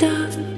Walking